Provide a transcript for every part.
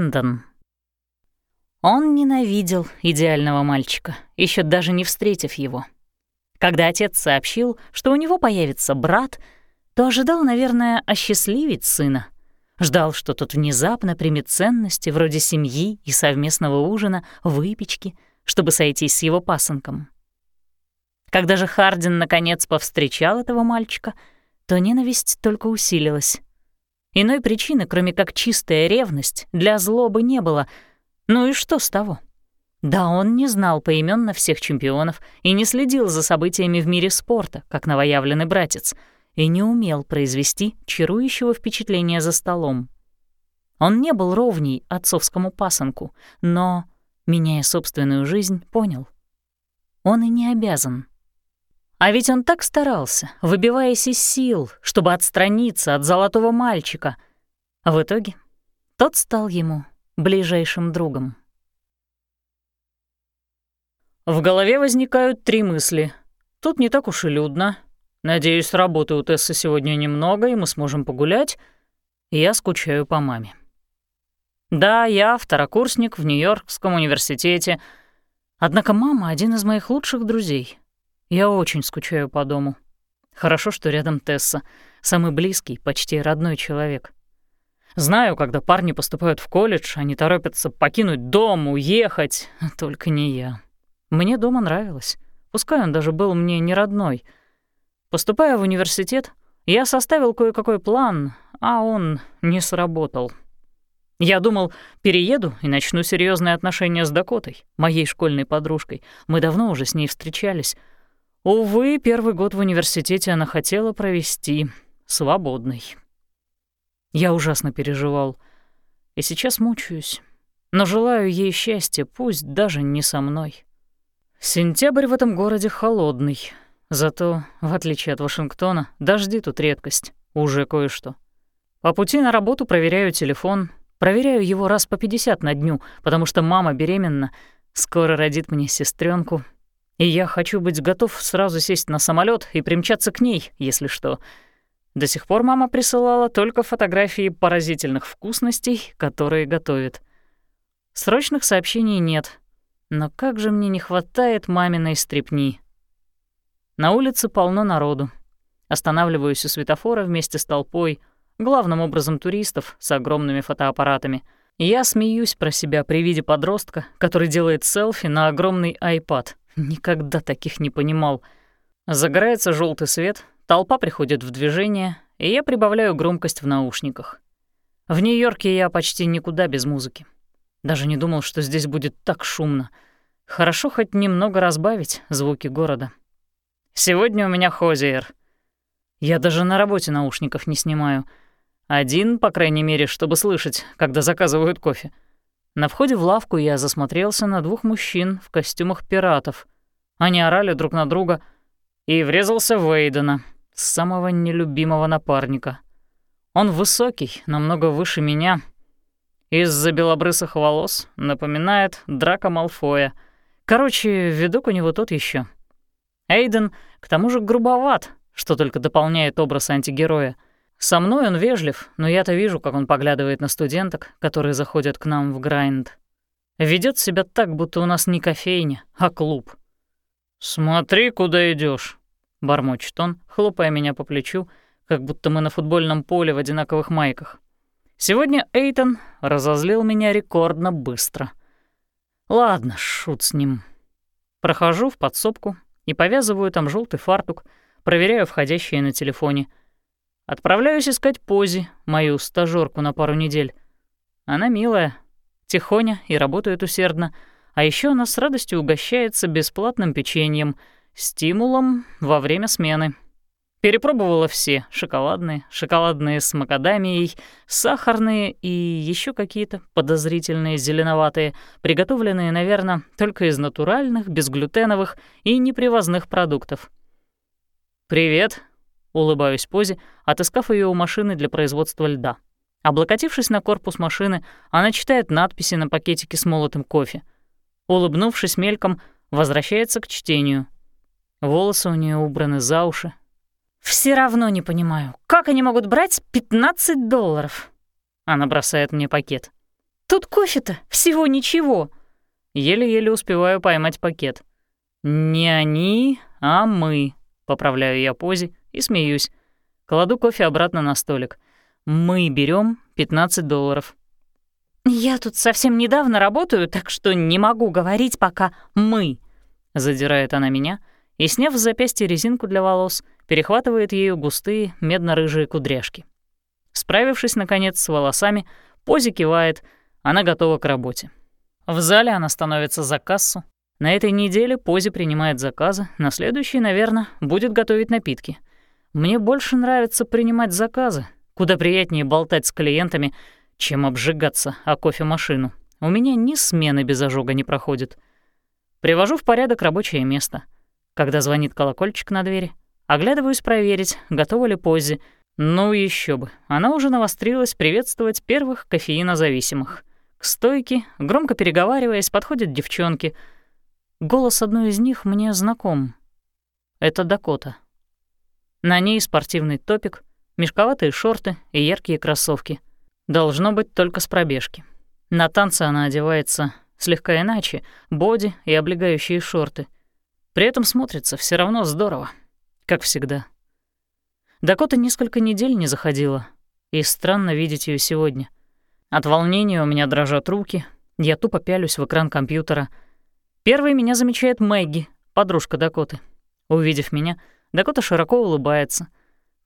Брэндон. Он ненавидел идеального мальчика, еще даже не встретив его. Когда отец сообщил, что у него появится брат, то ожидал, наверное, осчастливить сына. Ждал, что тот внезапно примет ценности вроде семьи и совместного ужина, выпечки, чтобы сойтись с его пасынком. Когда же Хардин наконец повстречал этого мальчика, то ненависть только усилилась. Иной причины, кроме как чистая ревность, для злобы не было. Ну и что с того? Да, он не знал поименно всех чемпионов и не следил за событиями в мире спорта, как новоявленный братец, и не умел произвести чарующего впечатления за столом. Он не был ровней отцовскому пасынку, но, меняя собственную жизнь, понял. Он и не обязан. А ведь он так старался, выбиваясь из сил, чтобы отстраниться от золотого мальчика. А в итоге тот стал ему ближайшим другом. В голове возникают три мысли. Тут не так уж и людно. Надеюсь, работы у Тессы сегодня немного, и мы сможем погулять. Я скучаю по маме. Да, я второкурсник в Нью-Йоркском университете. Однако мама — один из моих лучших друзей. Я очень скучаю по дому. Хорошо, что рядом Тесса, самый близкий, почти родной человек. Знаю, когда парни поступают в колледж, они торопятся покинуть дом, уехать, только не я. Мне дома нравилось, пускай он даже был мне не родной. Поступая в университет, я составил кое-какой план, а он не сработал. Я думал, перееду и начну серьезные отношения с Дакотой, моей школьной подружкой. Мы давно уже с ней встречались — Увы, первый год в университете она хотела провести свободный. Я ужасно переживал. И сейчас мучаюсь. Но желаю ей счастья, пусть даже не со мной. Сентябрь в этом городе холодный. Зато, в отличие от Вашингтона, дожди тут редкость. Уже кое-что. По пути на работу проверяю телефон. Проверяю его раз по 50 на дню, потому что мама беременна. Скоро родит мне сестренку, и я хочу быть готов сразу сесть на самолет и примчаться к ней, если что. До сих пор мама присылала только фотографии поразительных вкусностей, которые готовит. Срочных сообщений нет, но как же мне не хватает маминой стрепни. На улице полно народу. Останавливаюсь у светофора вместе с толпой, главным образом туристов с огромными фотоаппаратами. Я смеюсь про себя при виде подростка, который делает селфи на огромный iPad — Никогда таких не понимал. Загорается желтый свет, толпа приходит в движение, и я прибавляю громкость в наушниках. В Нью-Йорке я почти никуда без музыки. Даже не думал, что здесь будет так шумно. Хорошо хоть немного разбавить звуки города. Сегодня у меня хозиер. Я даже на работе наушников не снимаю. Один, по крайней мере, чтобы слышать, когда заказывают кофе — на входе в лавку я засмотрелся на двух мужчин в костюмах пиратов. Они орали друг на друга и врезался в Эйдена, самого нелюбимого напарника. Он высокий, намного выше меня. Из-за белобрысых волос напоминает Драка Малфоя. Короче, видок у него тот еще. Эйден, к тому же, грубоват, что только дополняет образ антигероя — со мной он вежлив, но я-то вижу, как он поглядывает на студенток, которые заходят к нам в грайнд. Ведет себя так, будто у нас не кофейня, а клуб. «Смотри, куда идешь, бормочет он, хлопая меня по плечу, как будто мы на футбольном поле в одинаковых майках. Сегодня Эйтон разозлил меня рекордно быстро. Ладно, шут с ним. Прохожу в подсобку и повязываю там желтый фартук, проверяю входящие на телефоне — Отправляюсь искать Пози, мою стажёрку на пару недель. Она милая, тихоня и работает усердно, а еще она с радостью угощается бесплатным печеньем, стимулом во время смены. Перепробовала все — шоколадные, шоколадные с макадамией, сахарные и еще какие-то подозрительные зеленоватые, приготовленные, наверное, только из натуральных, безглютеновых и непривозных продуктов. «Привет», Улыбаюсь Позе, отыскав ее у машины для производства льда. Облокотившись на корпус машины, она читает надписи на пакетике с молотым кофе. Улыбнувшись мельком, возвращается к чтению. Волосы у нее убраны за уши. «Все равно не понимаю, как они могут брать 15 долларов?» Она бросает мне пакет. «Тут кофе-то всего ничего. Еле-еле успеваю поймать пакет. Не они, а мы. Поправляю я позе и смеюсь. Кладу кофе обратно на столик. Мы берем 15 долларов. «Я тут совсем недавно работаю, так что не могу говорить пока «мы», — задирает она меня и, сняв с запястья резинку для волос, перехватывает ею густые медно-рыжие кудряшки. Справившись, наконец, с волосами, Пози кивает, она готова к работе. В зале она становится за кассу. На этой неделе Пози принимает заказы, на следующей, наверное, будет готовить напитки. Мне больше нравится принимать заказы, куда приятнее болтать с клиентами — чем обжигаться о кофемашину. У меня ни смены без ожога не проходит. Привожу в порядок рабочее место. Когда звонит колокольчик на двери, оглядываюсь проверить, готова ли Поззи. Ну еще бы, она уже навострилась приветствовать первых кофеинозависимых. К стойке, громко переговариваясь, подходят девчонки. Голос одной из них мне знаком. Это Дакота. На ней спортивный топик, мешковатые шорты и яркие кроссовки — Должно быть только с пробежки. На танцы она одевается слегка иначе, боди и облегающие шорты. При этом смотрится все равно здорово, как всегда. Дакота несколько недель не заходила, и странно видеть ее сегодня. От волнения у меня дрожат руки, я тупо пялюсь в экран компьютера. Первой меня замечает Мэгги, подружка Дакоты. Увидев меня, Дакота широко улыбается.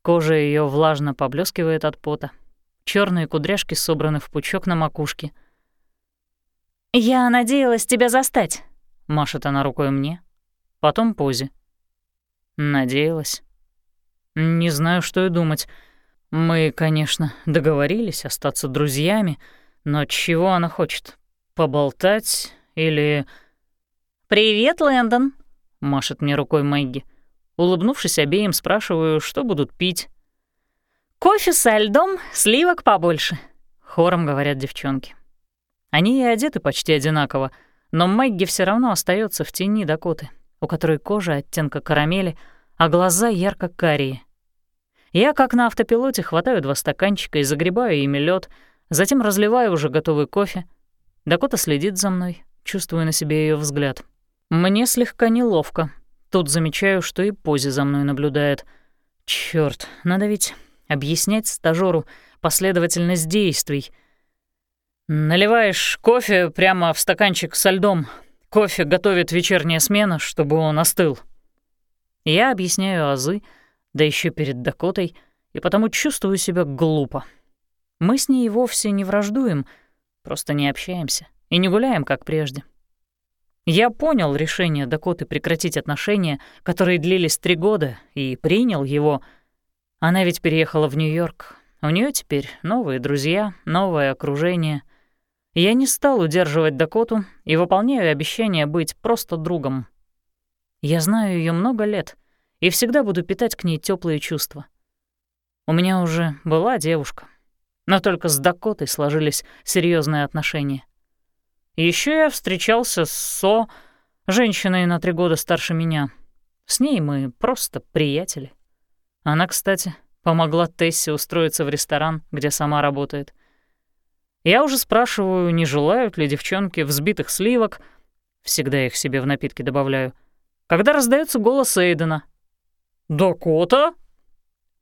Кожа ее влажно поблескивает от пота. Черные кудряшки собраны в пучок на макушке. «Я надеялась тебя застать», — машет она рукой мне. Потом позе. «Надеялась. Не знаю, что и думать. Мы, конечно, договорились остаться друзьями, но чего она хочет? Поболтать или...» «Привет, Лэндон», — машет мне рукой Мэгги. Улыбнувшись обеим, спрашиваю, что будут пить. «Кофе со льдом, сливок побольше», — хором говорят девчонки. Они и одеты почти одинаково, но Мэгги все равно остается в тени Дакоты, у которой кожа оттенка карамели, а глаза ярко-карие. Я, как на автопилоте, хватаю два стаканчика и загребаю ими лед, затем разливаю уже готовый кофе. Дакота следит за мной, чувствую на себе ее взгляд. Мне слегка неловко. Тут замечаю, что и Пози за мной наблюдает. Черт, надо ведь объяснять стажёру последовательность действий. Наливаешь кофе прямо в стаканчик со льдом. Кофе готовит вечерняя смена, чтобы он остыл. Я объясняю азы, да еще перед Дакотой, и потому чувствую себя глупо. Мы с ней вовсе не враждуем, просто не общаемся и не гуляем, как прежде. Я понял решение Дакоты прекратить отношения, которые длились три года, и принял его — она ведь переехала в Нью-Йорк. У нее теперь новые друзья, новое окружение. Я не стал удерживать Дакоту и выполняю обещание быть просто другом. Я знаю ее много лет и всегда буду питать к ней теплые чувства. У меня уже была девушка, но только с Дакотой сложились серьезные отношения. Еще я встречался с Со, женщиной на три года старше меня. С ней мы просто приятели. Она, кстати, помогла Тессе устроиться в ресторан, где сама работает. Я уже спрашиваю, не желают ли девчонки взбитых сливок, всегда их себе в напитки добавляю, когда раздается голос Эйдена. «Дакота?»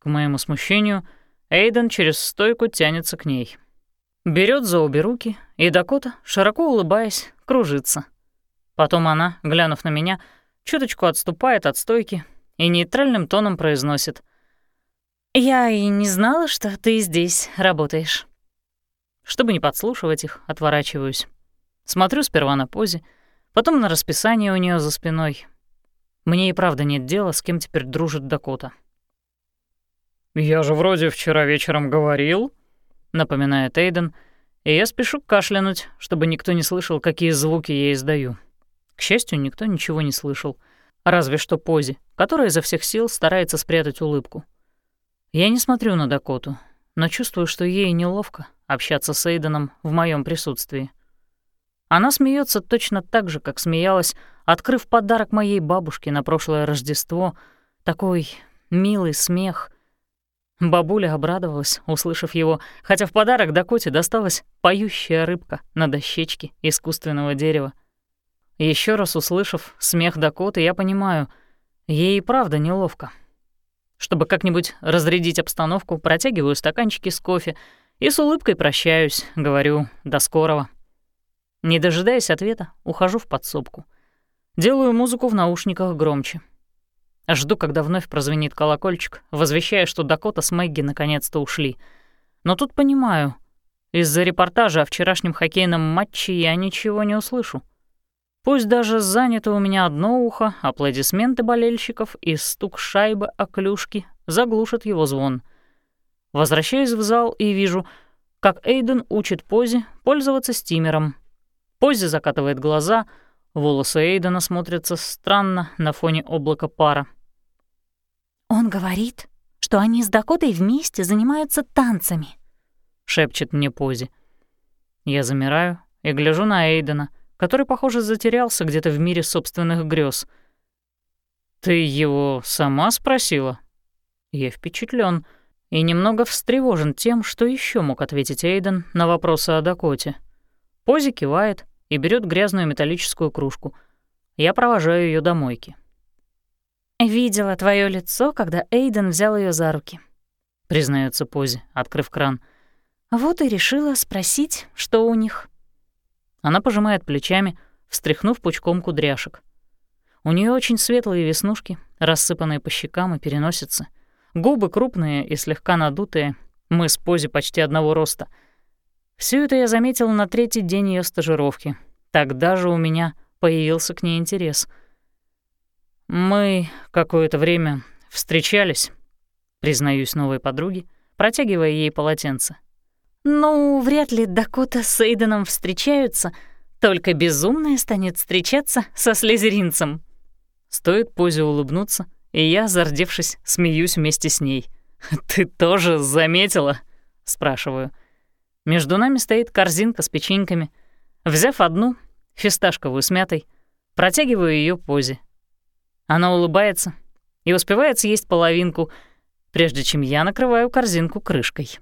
К моему смущению, Эйден через стойку тянется к ней. Берет за обе руки, и Дакота, широко улыбаясь, кружится. Потом она, глянув на меня, чуточку отступает от стойки и нейтральным тоном произносит — «Я и не знала, что ты здесь работаешь». Чтобы не подслушивать их, отворачиваюсь. Смотрю сперва на позе, потом на расписание у нее за спиной. Мне и правда нет дела, с кем теперь дружит Дакота. «Я же вроде вчера вечером говорил», — напоминает Эйден, и я спешу кашлянуть, чтобы никто не слышал, какие звуки я издаю. К счастью, никто ничего не слышал, разве что Пози, которая изо всех сил старается спрятать улыбку. Я не смотрю на Дакоту, но чувствую, что ей неловко общаться с Эйденом в моем присутствии. Она смеется точно так же, как смеялась, открыв подарок моей бабушке на прошлое Рождество. Такой милый смех. Бабуля обрадовалась, услышав его, хотя в подарок Дакоте досталась поющая рыбка на дощечке искусственного дерева. Еще раз услышав смех Дакоты, я понимаю, ей и правда неловко. Чтобы как-нибудь разрядить обстановку, протягиваю стаканчики с кофе и с улыбкой прощаюсь, говорю «до скорого». Не дожидаясь ответа, ухожу в подсобку. Делаю музыку в наушниках громче. Жду, когда вновь прозвенит колокольчик, возвещая, что Дакота с Мэгги наконец-то ушли. Но тут понимаю, из-за репортажа о вчерашнем хоккейном матче я ничего не услышу. Пусть даже занято у меня одно ухо, аплодисменты болельщиков и стук шайбы о клюшки заглушат его звон. Возвращаюсь в зал и вижу, как Эйден учит Пози пользоваться стимером. Пози закатывает глаза, волосы Эйдена смотрятся странно на фоне облака пара. «Он говорит, что они с Дакотой вместе занимаются танцами», — шепчет мне Пози. Я замираю и гляжу на Эйдена — который, похоже, затерялся где-то в мире собственных грез. «Ты его сама спросила?» Я впечатлен и немного встревожен тем, что еще мог ответить Эйден на вопросы о Дакоте. Пози кивает и берет грязную металлическую кружку. Я провожаю ее до мойки. «Видела твое лицо, когда Эйден взял ее за руки», — признается Пози, открыв кран. «Вот и решила спросить, что у них». Она пожимает плечами, встряхнув пучком кудряшек. У нее очень светлые веснушки, рассыпанные по щекам и переносице. Губы крупные и слегка надутые. Мы с Пози почти одного роста. Все это я заметил на третий день ее стажировки. Тогда же у меня появился к ней интерес. Мы какое-то время встречались, признаюсь новой подруге, протягивая ей полотенце. «Ну, вряд ли Дакота с Эйденом встречаются, только безумная станет встречаться со слезеринцем». Стоит Позе улыбнуться, и я, зардевшись, смеюсь вместе с ней. «Ты тоже заметила?» — спрашиваю. Между нами стоит корзинка с печеньками. Взяв одну, фисташковую с мятой, протягиваю ее Позе. Она улыбается и успевает съесть половинку, прежде чем я накрываю корзинку крышкой.